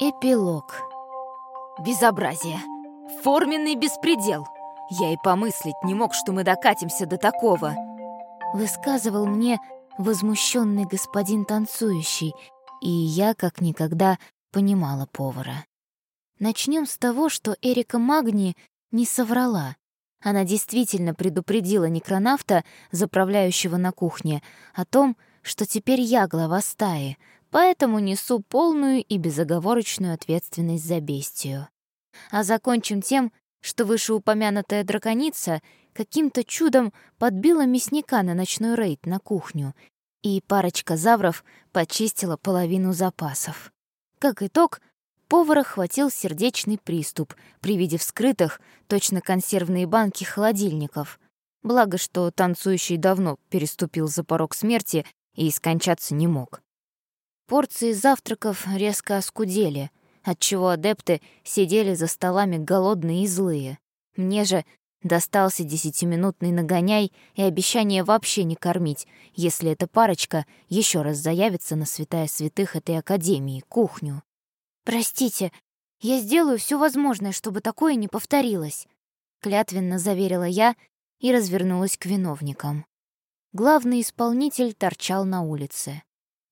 Эпилог. Безобразие. Форменный беспредел. Я и помыслить не мог, что мы докатимся до такого. Высказывал мне возмущенный господин танцующий, и я как никогда понимала повара. Начнем с того, что Эрика Магни не соврала. Она действительно предупредила некронавта, заправляющего на кухне, о том, что теперь я глава стаи, поэтому несу полную и безоговорочную ответственность за бестию. А закончим тем, что вышеупомянутая драконица каким-то чудом подбила мясника на ночной рейд на кухню, и парочка завров почистила половину запасов. Как итог, повара хватил сердечный приступ при виде вскрытых, точно консервные банки холодильников. Благо, что танцующий давно переступил за порог смерти и скончаться не мог. Порции завтраков резко оскудели, отчего адепты сидели за столами голодные и злые. Мне же достался десятиминутный нагоняй и обещание вообще не кормить, если эта парочка еще раз заявится на святая святых этой академии, кухню. «Простите, я сделаю все возможное, чтобы такое не повторилось», клятвенно заверила я и развернулась к виновникам. Главный исполнитель торчал на улице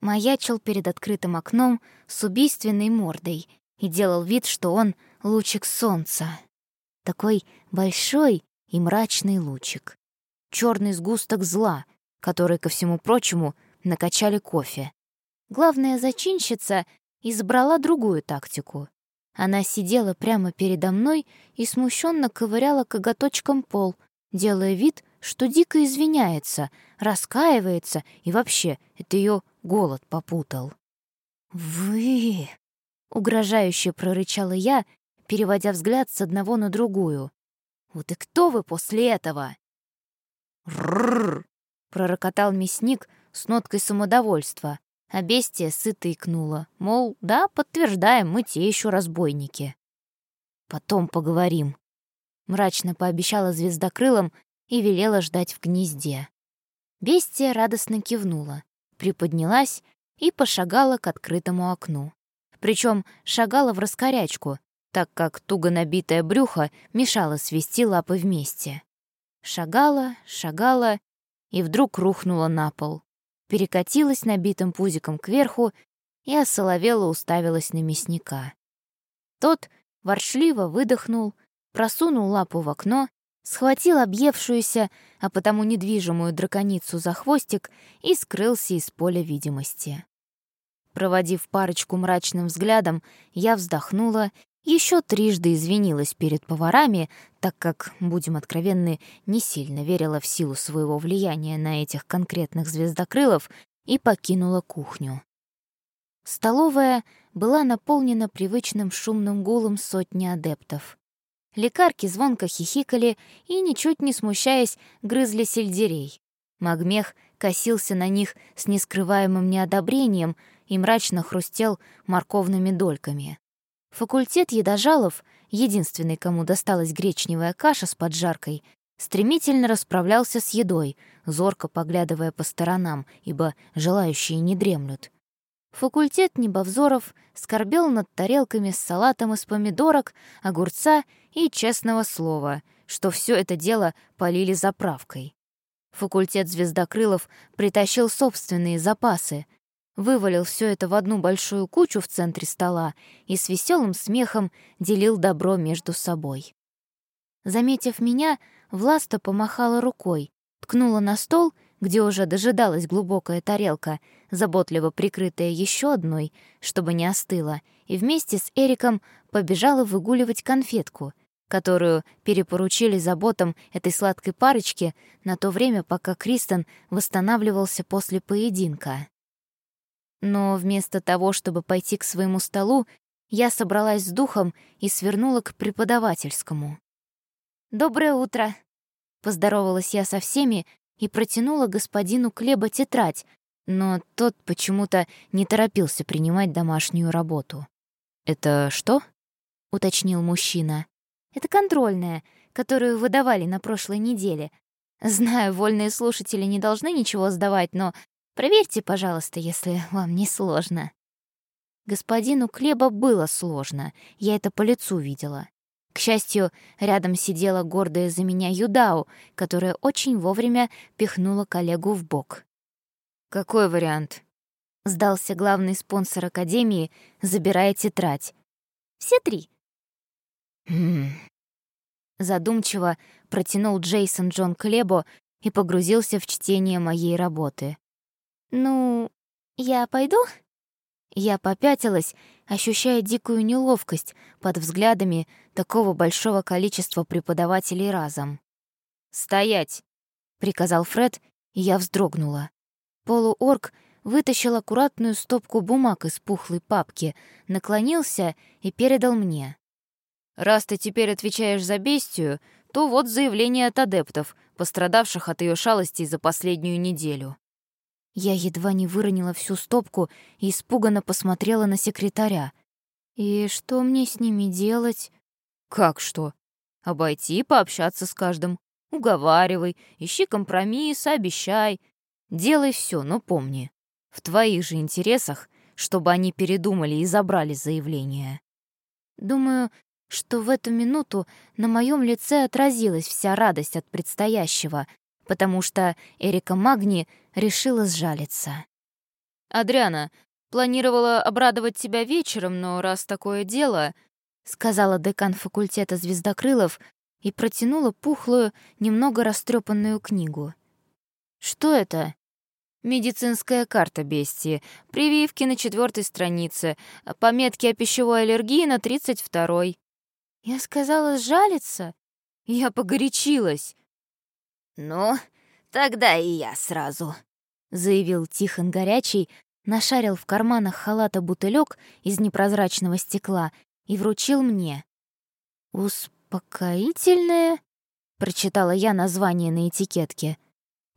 маячил перед открытым окном с убийственной мордой и делал вид, что он лучик солнца. Такой большой и мрачный лучик. Черный сгусток зла, который, ко всему прочему, накачали кофе. Главная зачинщица избрала другую тактику. Она сидела прямо передо мной и смущенно ковыряла коготочком пол, делая вид, что дико извиняется, раскаивается, и вообще, это ее голод попутал. «Вы...» — угрожающе прорычала я, переводя взгляд с одного на другую. «Вот и кто вы после этого?» «Ррррр!» — пророкотал мясник с ноткой самодовольства, а бестия сыто икнула, мол, да, подтверждаем, мы те еще разбойники. «Потом поговорим», — мрачно пообещала звездокрылом и велела ждать в гнезде. Бестия радостно кивнула, приподнялась и пошагала к открытому окну. Причем шагала в раскорячку, так как туго набитое брюхо мешало свести лапы вместе. Шагала, шагала и вдруг рухнула на пол. Перекатилась набитым пузиком кверху и осоловела уставилась на мясника. Тот воршливо выдохнул, просунул лапу в окно схватил объевшуюся, а потому недвижимую драконицу за хвостик и скрылся из поля видимости. Проводив парочку мрачным взглядом, я вздохнула, еще трижды извинилась перед поварами, так как, будем откровенны, не сильно верила в силу своего влияния на этих конкретных звездокрылов и покинула кухню. Столовая была наполнена привычным шумным гулом сотни адептов. Лекарки звонко хихикали и, ничуть не смущаясь, грызли сельдерей. Магмех косился на них с нескрываемым неодобрением и мрачно хрустел морковными дольками. Факультет едожалов, единственный, кому досталась гречневая каша с поджаркой, стремительно расправлялся с едой, зорко поглядывая по сторонам, ибо желающие не дремлют. Факультет небовзоров скорбел над тарелками с салатом из помидорок, огурца и честного слова, что все это дело полили заправкой. Факультет звездокрылов притащил собственные запасы, вывалил все это в одну большую кучу в центре стола и с веселым смехом делил добро между собой. Заметив меня, Власта помахала рукой, ткнула на стол — где уже дожидалась глубокая тарелка, заботливо прикрытая еще одной, чтобы не остыла, и вместе с Эриком побежала выгуливать конфетку, которую перепоручили заботам этой сладкой парочки на то время, пока Кристен восстанавливался после поединка. Но вместо того, чтобы пойти к своему столу, я собралась с духом и свернула к преподавательскому. «Доброе утро!» Поздоровалась я со всеми, и протянула господину Клеба тетрадь, но тот почему-то не торопился принимать домашнюю работу. «Это что?» — уточнил мужчина. «Это контрольная, которую выдавали на прошлой неделе. Знаю, вольные слушатели не должны ничего сдавать, но проверьте, пожалуйста, если вам не сложно». Господину Клеба было сложно, я это по лицу видела. К счастью, рядом сидела гордая за меня Юдау, которая очень вовремя пихнула коллегу в бок. «Какой вариант?» — сдался главный спонсор Академии, забирая тетрадь. «Все три». «Хм...» Задумчиво протянул Джейсон Джон Клебо и погрузился в чтение моей работы. «Ну, я пойду?» Я попятилась, ощущая дикую неловкость под взглядами такого большого количества преподавателей разом. «Стоять!» — приказал Фред, и я вздрогнула. Полуорг вытащил аккуратную стопку бумаг из пухлой папки, наклонился и передал мне. «Раз ты теперь отвечаешь за бестию, то вот заявление от адептов, пострадавших от ее шалостей за последнюю неделю. Я едва не выронила всю стопку и испуганно посмотрела на секретаря. «И что мне с ними делать?» «Как что? Обойти, пообщаться с каждым. Уговаривай, ищи компромисс, обещай. Делай все, но помни, в твоих же интересах, чтобы они передумали и забрали заявление». Думаю, что в эту минуту на моем лице отразилась вся радость от предстоящего, потому что Эрика Магни решила сжалиться. «Адриана, планировала обрадовать тебя вечером, но раз такое дело...» — сказала декан факультета звездокрылов и протянула пухлую, немного растрепанную книгу. «Что это?» «Медицинская карта бестии. Прививки на четвертой странице. Пометки о пищевой аллергии на тридцать второй». «Я сказала сжалиться?» «Я погорячилась». «Ну, тогда и я сразу», — заявил Тихон Горячий, нашарил в карманах халата бутылек из непрозрачного стекла и вручил мне. «Успокоительное?» — прочитала я название на этикетке.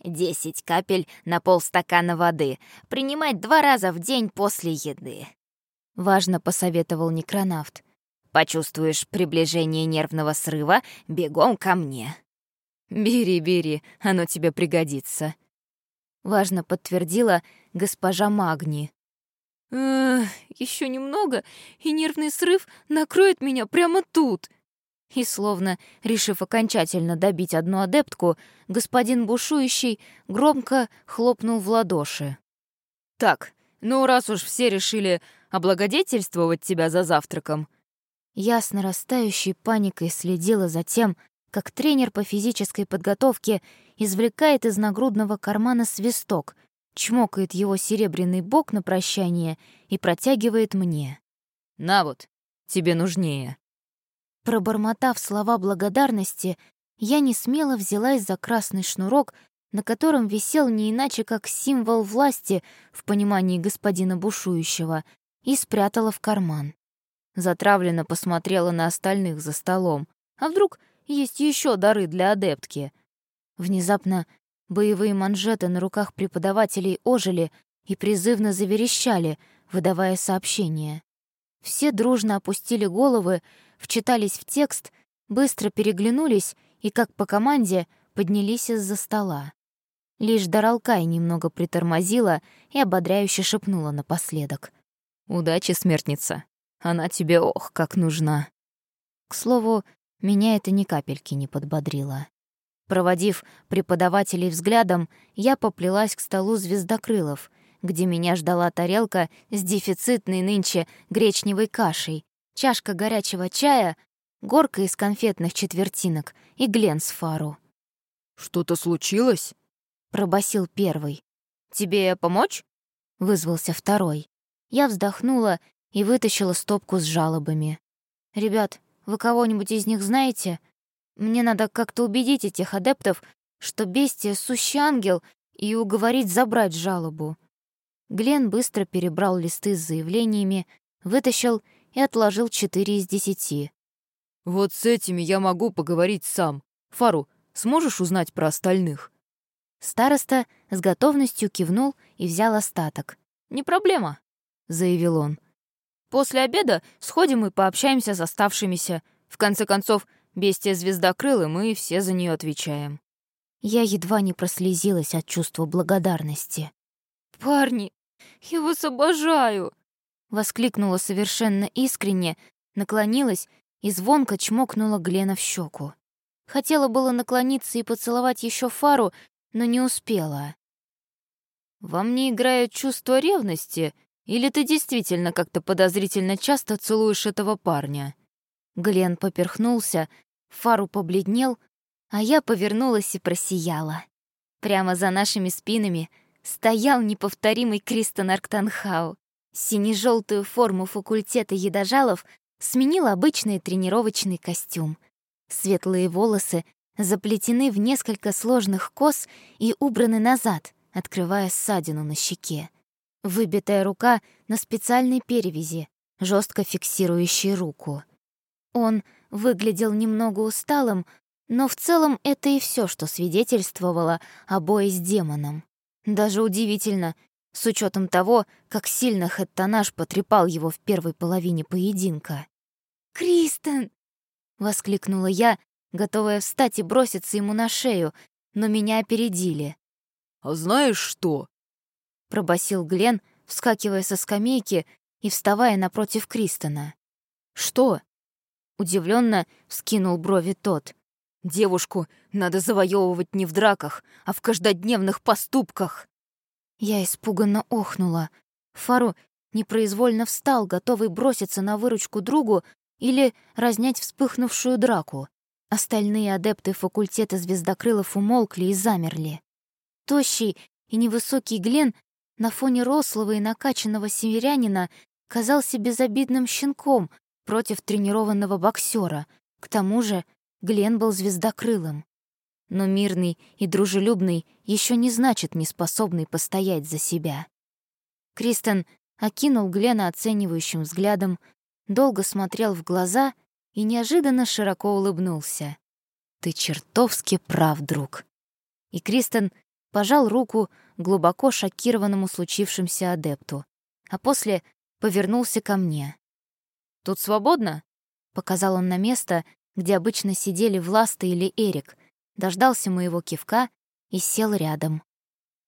«Десять капель на полстакана воды. Принимать два раза в день после еды», — важно посоветовал некронавт. «Почувствуешь приближение нервного срыва, бегом ко мне». «Бери, бери, оно тебе пригодится», — важно подтвердила госпожа Магни. еще немного, и нервный срыв накроет меня прямо тут». И словно, решив окончательно добить одну адептку, господин бушующий громко хлопнул в ладоши. «Так, ну раз уж все решили облагодетельствовать тебя за завтраком...» Я с нарастающей паникой следила за тем, как тренер по физической подготовке извлекает из нагрудного кармана свисток, чмокает его серебряный бок на прощание и протягивает мне. «На вот, тебе нужнее». Пробормотав слова благодарности, я не смело взялась за красный шнурок, на котором висел не иначе как символ власти в понимании господина бушующего, и спрятала в карман. Затравленно посмотрела на остальных за столом. А вдруг есть еще дары для адептки. Внезапно боевые манжеты на руках преподавателей ожили и призывно заверещали, выдавая сообщение. Все дружно опустили головы, вчитались в текст, быстро переглянулись и, как по команде, поднялись из-за стола. Лишь Даралкай немного притормозила и ободряюще шепнула напоследок. «Удачи, смертница. Она тебе ох, как нужна». К слову, меня это ни капельки не подбодрило. Проводив преподавателей взглядом, я поплелась к столу звездокрылов, где меня ждала тарелка с дефицитной нынче гречневой кашей, чашка горячего чая, горка из конфетных четвертинок и гленс фару. «Что-то случилось?» — пробасил первый. «Тебе помочь?» — вызвался второй. Я вздохнула и вытащила стопку с жалобами. «Ребят, вы кого-нибудь из них знаете? Мне надо как-то убедить этих адептов, что бестия — сущий ангел, и уговорить забрать жалобу». Глен быстро перебрал листы с заявлениями, вытащил и отложил четыре из десяти. «Вот с этими я могу поговорить сам. Фару, сможешь узнать про остальных?» Староста с готовностью кивнул и взял остаток. «Не проблема», — заявил он. После обеда сходим и пообщаемся с оставшимися. В конце концов, бестия звездокрылы, мы все за нее отвечаем». Я едва не прослезилась от чувства благодарности. «Парни, я вас обожаю!» Воскликнула совершенно искренне, наклонилась и звонко чмокнула Глена в щеку. Хотела было наклониться и поцеловать еще Фару, но не успела. «Во мне играет чувство ревности, или ты действительно как-то подозрительно часто целуешь этого парня?» Глен поперхнулся, Фару побледнел, а я повернулась и просияла. Прямо за нашими спинами стоял неповторимый Кристен Арктанхау. Сине-желтую форму факультета едожалов сменил обычный тренировочный костюм. Светлые волосы заплетены в несколько сложных кос и убраны назад, открывая ссадину на щеке. Выбитая рука на специальной перевязи, жестко фиксирующей руку. Он выглядел немного усталым, но в целом это и все, что свидетельствовало о бое с демоном. Даже удивительно, с учетом того, как сильно Хэттонаш потрепал его в первой половине поединка. «Кристен!» — воскликнула я, готовая встать и броситься ему на шею, но меня опередили. «А знаешь что?» — пробасил Глен, вскакивая со скамейки и вставая напротив Кристона. «Что?» — удивленно вскинул брови тот. «Девушку надо завоевывать не в драках, а в каждодневных поступках!» Я испуганно охнула. Фару непроизвольно встал, готовый броситься на выручку другу или разнять вспыхнувшую драку. Остальные адепты факультета звездокрылов умолкли и замерли. Тощий и невысокий Глен на фоне рослого и накачанного северянина казался безобидным щенком против тренированного боксера. К тому же Глен был звездокрылым. Но мирный и дружелюбный еще не значит неспособный постоять за себя. Кристен окинул Глена оценивающим взглядом, долго смотрел в глаза и неожиданно широко улыбнулся. «Ты чертовски прав, друг». И Кристен пожал руку глубоко шокированному случившимся адепту, а после повернулся ко мне. «Тут свободно?» — показал он на место, где обычно сидели Власта или Эрик, дождался моего кивка и сел рядом.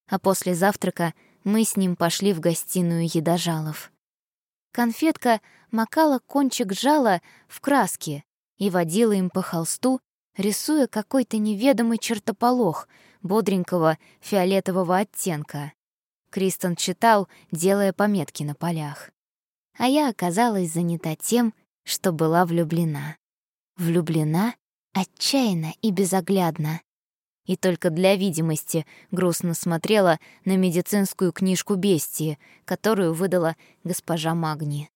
А после завтрака мы с ним пошли в гостиную едожалов. Конфетка макала кончик жала в краске и водила им по холсту, рисуя какой-то неведомый чертополох бодренького фиолетового оттенка. Кристен читал, делая пометки на полях. А я оказалась занята тем, что была влюблена. Влюблена отчаянно и безоглядно. И только для видимости грустно смотрела на медицинскую книжку бестии, которую выдала госпожа Магни.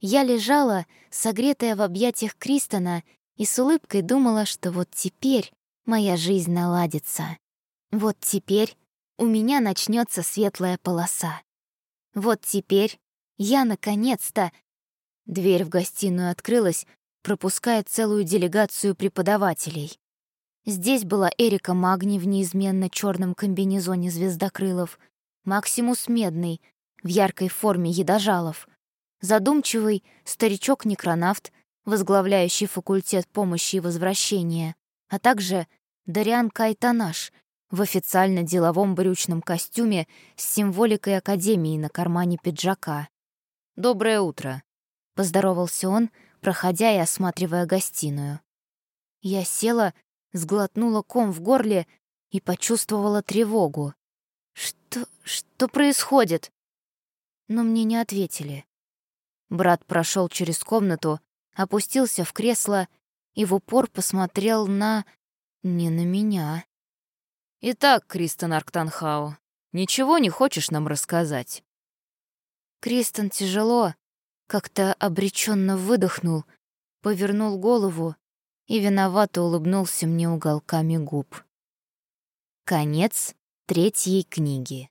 Я лежала, согретая в объятиях Кристона, и с улыбкой думала, что вот теперь моя жизнь наладится. Вот теперь у меня начнется светлая полоса. Вот теперь я наконец-то... Дверь в гостиную открылась, пропуская целую делегацию преподавателей. Здесь была Эрика Магни в неизменно черном комбинезоне звездокрылов, Максимус Медный в яркой форме едожалов, задумчивый старичок-некронавт, возглавляющий факультет помощи и возвращения, а также Дариан Кайтанаш в официально-деловом брючном костюме с символикой Академии на кармане пиджака. «Доброе утро», — поздоровался он, проходя и осматривая гостиную. Я села, сглотнула ком в горле и почувствовала тревогу. «Что... что происходит?» Но мне не ответили. Брат прошел через комнату, опустился в кресло и в упор посмотрел на... не на меня. «Итак, Кристен Арктанхау, ничего не хочешь нам рассказать?» Кристен тяжело, как-то обреченно выдохнул, повернул голову и виновато улыбнулся мне уголками губ. Конец третьей книги.